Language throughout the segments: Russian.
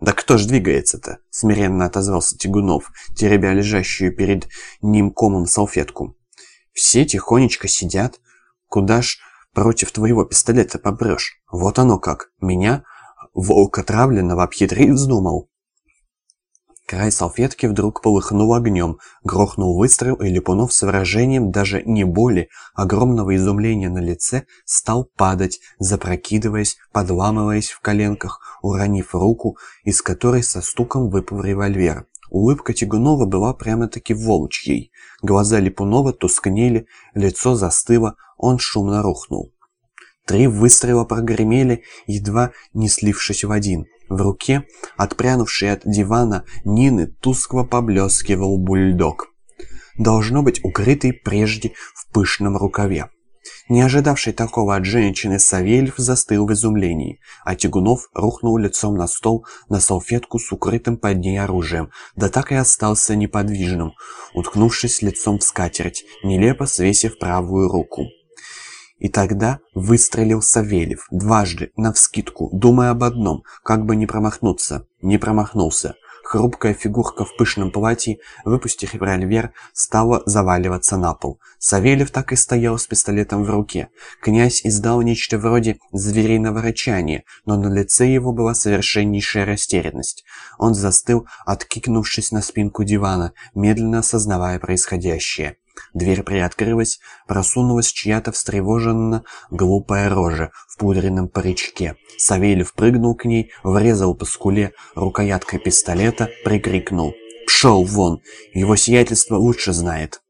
«Да кто ж двигается-то?» — смиренно отозвался Тягунов, теребя лежащую перед ним комом салфетку. «Все тихонечко сидят. Куда ж против твоего пистолета попрешь? Вот оно как. Меня, волк отравленного, обхитрить вздумал». Край салфетки вдруг полыхнул огнем, грохнул выстрел, и Липунов с выражением даже не боли, огромного изумления на лице стал падать, запрокидываясь, подламываясь в коленках, уронив руку, из которой со стуком выпал револьвер. Улыбка Тягунова была прямо-таки волчьей. Глаза Липунова тускнели, лицо застыло, он шумно рухнул. Три выстрела прогремели, едва не слившись в один — в руке, отпрянувший от дивана Нины, тускло поблескивал бульдог. Должно быть укрытый прежде в пышном рукаве. Не ожидавший такого от женщины, Савельев застыл в изумлении, а Тягунов рухнул лицом на стол на салфетку с укрытым под ней оружием, да так и остался неподвижным, уткнувшись лицом в скатерть, нелепо свесив правую руку. И тогда выстрелил Савельев, дважды, навскидку, думая об одном, как бы не промахнуться. Не промахнулся. Хрупкая фигурка в пышном платье, выпустив револьвер, стала заваливаться на пол. Савельев так и стоял с пистолетом в руке. Князь издал нечто вроде звериного рычания, но на лице его была совершеннейшая растерянность. Он застыл, откикнувшись на спинку дивана, медленно осознавая происходящее. Дверь приоткрылась, просунулась чья-то встревоженно глупая рожа в пудренном паричке. Савельев прыгнул к ней, врезал по скуле рукояткой пистолета, прикрикнул. «Пшел вон! Его сиятельство лучше знает!»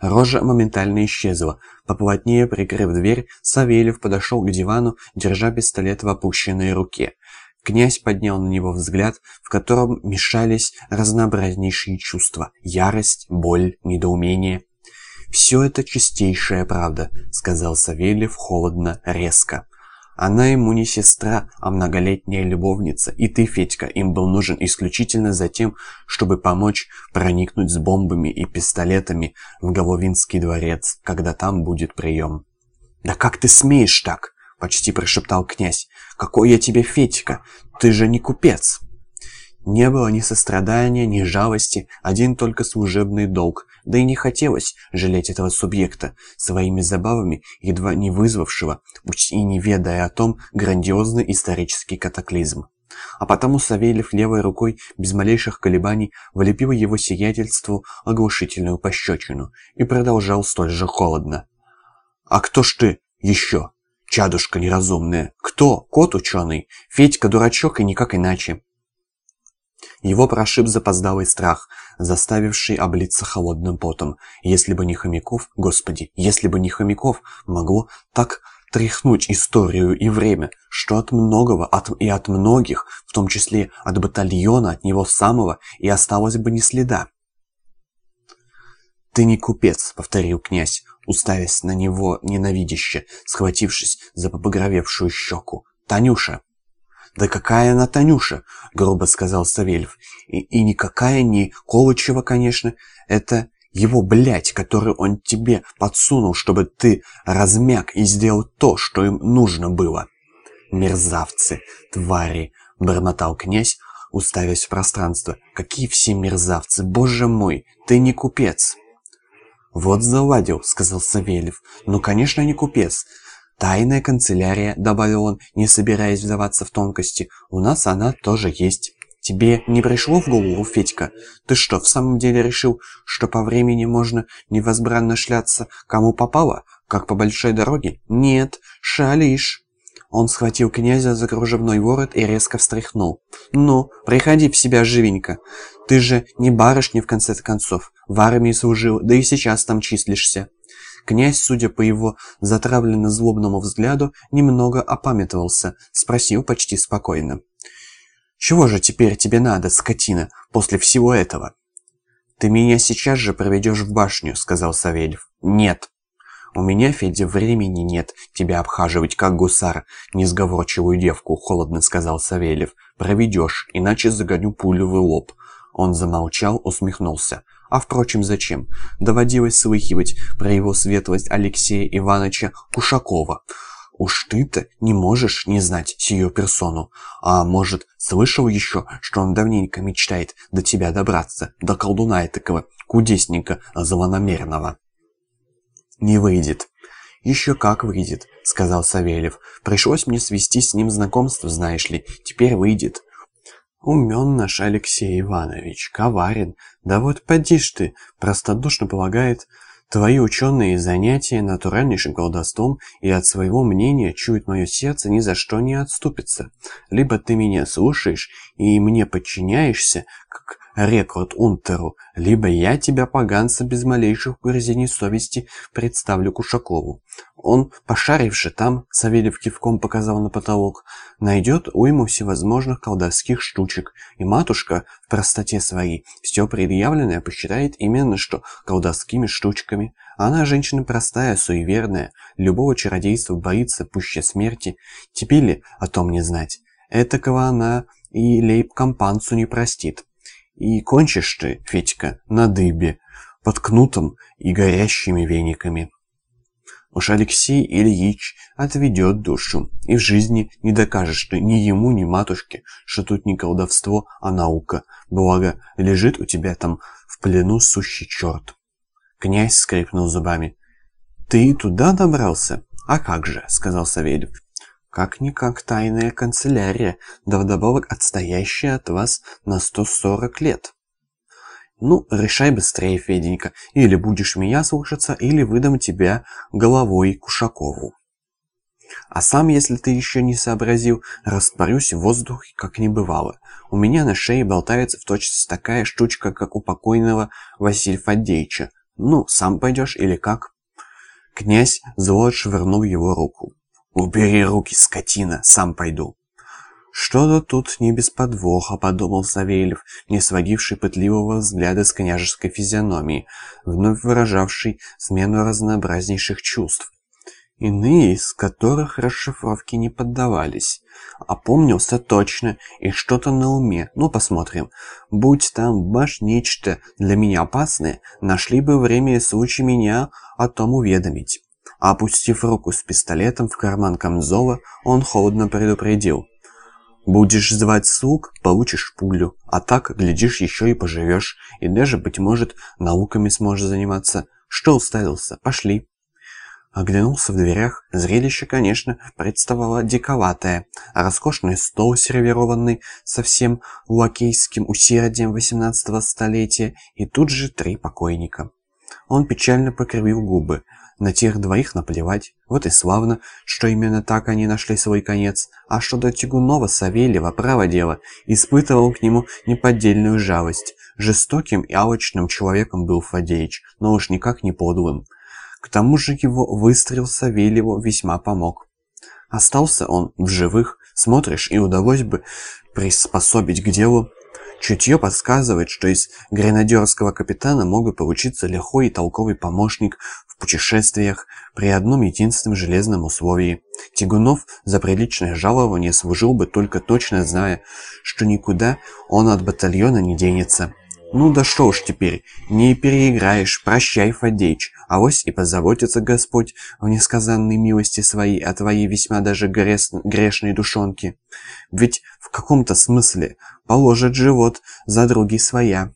Рожа моментально исчезла. Поплотнее прикрыв дверь, Савельев подошел к дивану, держа пистолет в опущенной руке. Князь поднял на него взгляд, в котором мешались разнообразнейшие чувства – ярость, боль, недоумение. «Все это чистейшая правда», – сказал Савельев холодно, резко. «Она ему не сестра, а многолетняя любовница, и ты, Федька, им был нужен исключительно за тем, чтобы помочь проникнуть с бомбами и пистолетами в Головинский дворец, когда там будет прием». «Да как ты смеешь так?» — почти прошептал князь. «Какой я тебе Федька? Ты же не купец!» Не было ни сострадания, ни жалости, один только служебный долг, да и не хотелось жалеть этого субъекта, своими забавами, едва не вызвавшего, и не ведая о том, грандиозный исторический катаклизм. А потому Савельев левой рукой, без малейших колебаний, влепил его сиятельству оглушительную пощечину и продолжал столь же холодно. «А кто ж ты еще?» Чадушка неразумная. Кто? Кот ученый? Федька дурачок и никак иначе. Его прошиб запоздалый страх, заставивший облиться холодным потом. Если бы не Хомяков, господи, если бы не Хомяков, могло так тряхнуть историю и время, что от многого от, и от многих, в том числе от батальона, от него самого, и осталось бы не следа. «Ты не купец», — повторил князь, уставясь на него ненавидяще, схватившись за побагровевшую щеку. «Танюша!» «Да какая она Танюша?» — грубо сказал Савельев. «И, и никакая не Колычева, конечно. Это его, блядь, который он тебе подсунул, чтобы ты размяк и сделал то, что им нужно было». «Мерзавцы, твари!» — бормотал князь, уставясь в пространство. «Какие все мерзавцы! Боже мой, ты не купец!» «Вот заладил», — сказал Савельев. «Ну, конечно, не купец. Тайная канцелярия», — добавил он, не собираясь вдаваться в тонкости. «У нас она тоже есть». «Тебе не пришло в голову, Федька? Ты что, в самом деле решил, что по времени можно невозбранно шляться, кому попало, как по большой дороге? Нет, шалишь». Он схватил князя за кружевной ворот и резко встряхнул. «Ну, приходи в себя живенько. Ты же не барышня, в конце концов. В армии служил, да и сейчас там числишься». Князь, судя по его затравленно-злобному взгляду, немного опамятовался, спросил почти спокойно. «Чего же теперь тебе надо, скотина, после всего этого?» «Ты меня сейчас же проведешь в башню», — сказал Савельев. «Нет». «У меня, Федя, времени нет тебя обхаживать, как гусар, несговорчивую девку», — холодно сказал Савельев. «Проведешь, иначе загоню пулю в лоб». Он замолчал, усмехнулся. А впрочем, зачем? Доводилось слыхивать про его светлость Алексея Ивановича Кушакова. Уж ты-то не можешь не знать сию персону. А может, слышал еще, что он давненько мечтает до тебя добраться, до колдуна этакого, кудесника злонамеренного? Не выйдет. «Еще как выйдет», — сказал Савельев. «Пришлось мне свести с ним знакомство, знаешь ли. Теперь выйдет». «Умен наш Алексей Иванович, коварен. Да вот поди ж ты, простодушно полагает, Твои ученые занятия натуральнейшим колдовством и от своего мнения чует мое сердце ни за что не отступится. Либо ты меня слушаешь и мне подчиняешься, как рекрут Унтеру, либо я тебя, поганца, без малейших угрызений совести представлю Кушакову. Он, пошаривши там, Савельев кивком показал на потолок, найдет уйму всевозможных колдовских штучек, и матушка в простоте своей все предъявленное посчитает именно что колдовскими штучками. Она женщина простая, суеверная, любого чародейства боится пуще смерти. Тебе ли о том не знать? Этакого она и лейб-компанцу не простит. И кончишь ты, Федька, на дыбе, под кнутом и горящими вениками. Уж Алексей Ильич отведет душу, и в жизни не докажешь ты ни ему, ни матушке, что тут не колдовство, а наука. Благо, лежит у тебя там в плену сущий черт. Князь скрипнул зубами. «Ты туда добрался? А как же?» — сказал Савельев. Как-никак тайная канцелярия, да вдобавок отстоящая от вас на 140 лет. Ну, решай быстрее, Феденька, или будешь меня слушаться, или выдам тебя головой Кушакову. А сам, если ты еще не сообразил, растворюсь в воздухе, как не бывало. У меня на шее болтается в точности такая штучка, как у покойного Василия Фадеевича. Ну, сам пойдешь или как? Князь зло швырнул его руку. «Убери руки, скотина, сам пойду». «Что-то тут не без подвоха», — подумал Савельев, не сводивший пытливого взгляда с княжеской физиономии, вновь выражавший смену разнообразнейших чувств, иные из которых расшифровке не поддавались. Опомнился точно, и что-то на уме, ну посмотрим. Будь там баш нечто для меня опасное, нашли бы время и случай меня о том уведомить. Опустив руку с пистолетом в карман камзола, он холодно предупредил. «Будешь звать слуг, получишь пулю, а так, глядишь, еще и поживешь, и даже, быть может, науками сможешь заниматься. Что уставился? Пошли!» Оглянулся в дверях. Зрелище, конечно, представало диковатое. Роскошный стол, сервированный совсем лакейским усердием XVIII столетия, и тут же три покойника. Он печально покривил губы. На тех двоих наплевать. Вот и славно, что именно так они нашли свой конец. А что до Тягунова, Савельева, право дело, испытывал к нему неподдельную жалость. Жестоким и алчным человеком был Фадеич, но уж никак не подлым. К тому же его выстрел Савельеву весьма помог. Остался он в живых, смотришь, и удалось бы приспособить к делу Чутье подсказывает, что из гренадерского капитана мог бы получиться лихой и толковый помощник в путешествиях при одном единственном железном условии. Тягунов за приличное жалование служил бы только точно зная, что никуда он от батальона не денется. Ну да что уж теперь, не переиграешь, прощай, Фадеич, авось и позаботится Господь в несказанной милости своей о твоей весьма даже грес... грешной душонке. Ведь в каком-то смысле положит живот за други своя.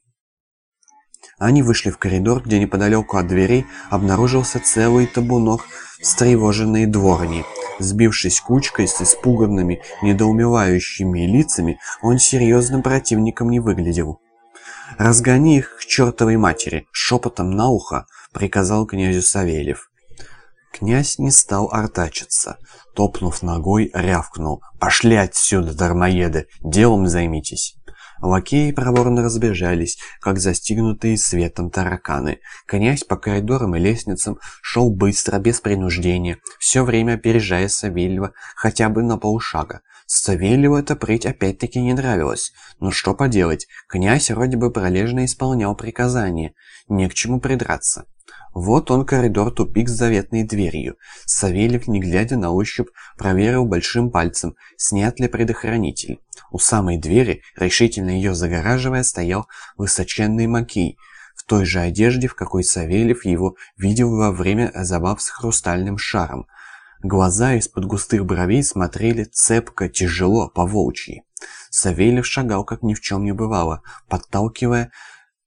Они вышли в коридор, где неподалеку от дверей обнаружился целый табунок встревоженные дворни. Сбившись кучкой с испуганными, недоумевающими лицами, он серьезным противником не выглядел. «Разгони их к чертовой матери!» — шепотом на ухо приказал князю Савельев. Князь не стал артачиться. Топнув ногой, рявкнул. «Пошли отсюда, дармоеды! Делом займитесь!» Лакеи проворно разбежались, как застигнутые светом тараканы. Князь по коридорам и лестницам шел быстро, без принуждения, все время опережая Савельева хотя бы на полшага. Савельеву эта прыть опять-таки не нравилась. Но что поделать, князь вроде бы пролежно исполнял приказания, не к чему придраться. Вот он коридор-тупик с заветной дверью. Савельев, не глядя на ощупь, проверил большим пальцем, снят ли предохранитель. У самой двери, решительно ее загораживая, стоял высоченный макей, в той же одежде, в какой Савельев его видел во время забав с хрустальным шаром. Глаза из-под густых бровей смотрели цепко, тяжело, по волчьи. Савельев шагал, как ни в чем не бывало, подталкивая